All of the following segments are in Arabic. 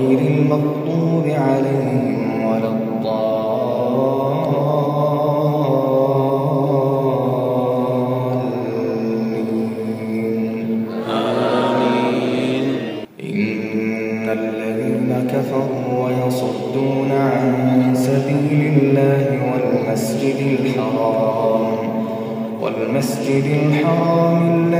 غير المغضوب عليهم ولا الضالين. آمين إن الذين كفروا ويصدون عن سبيل الله والمسجد الحرام والمسجد الحرام الذي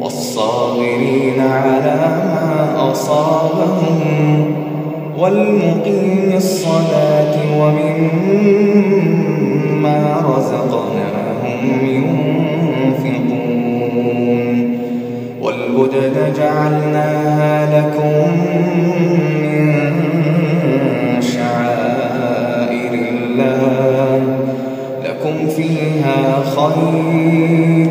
والصابرين على ما أصابهم والمقيم الصلاة ومما رزقناهم ينفقون. والبدد جعلناها لكم فيها خير.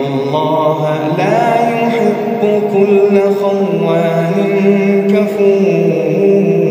الله لا يحب كل خوان كفور.